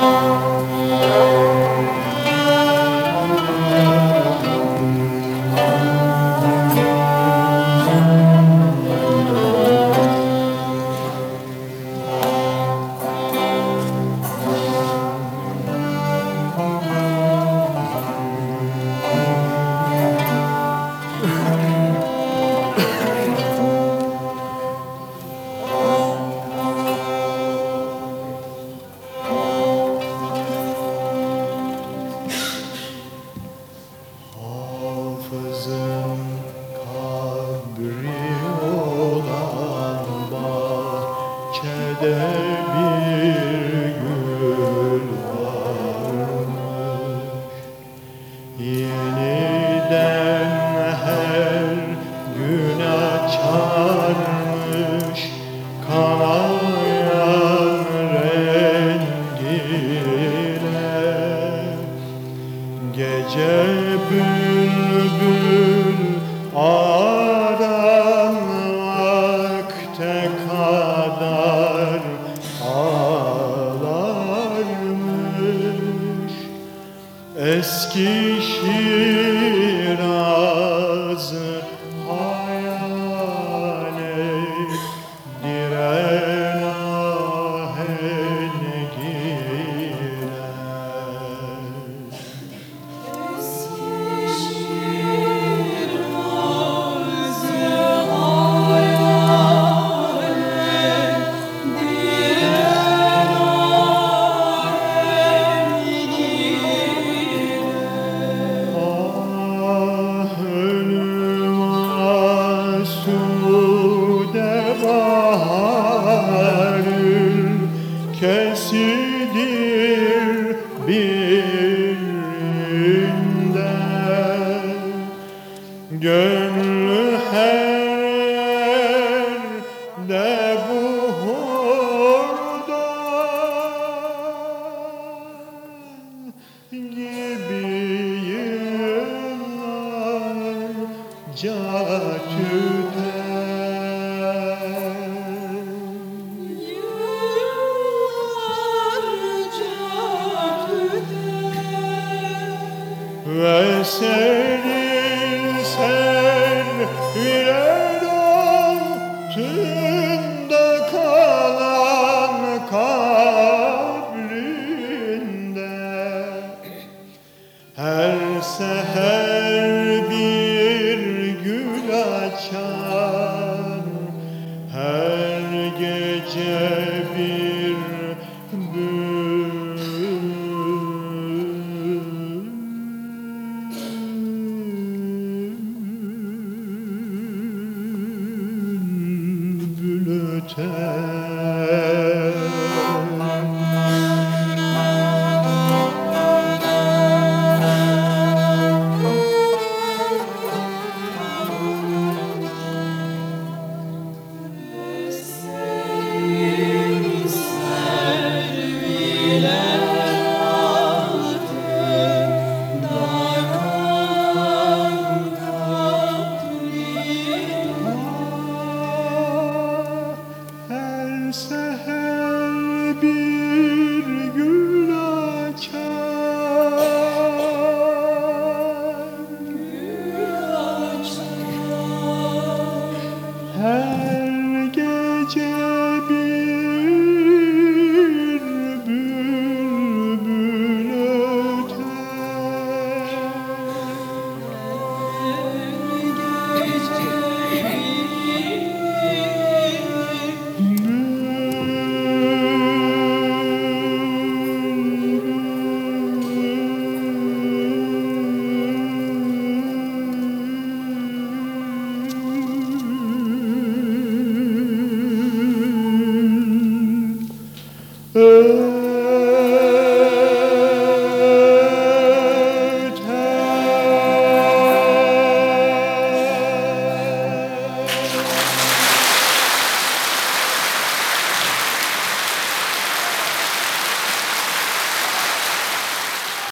Música gün açarmış kanayan rengiyle Gece bülbül aran kadar ağlarmış. Eski Gönlü her yerde bu hurdan gibi yıllarca tüter. Ve senin Cze Hey.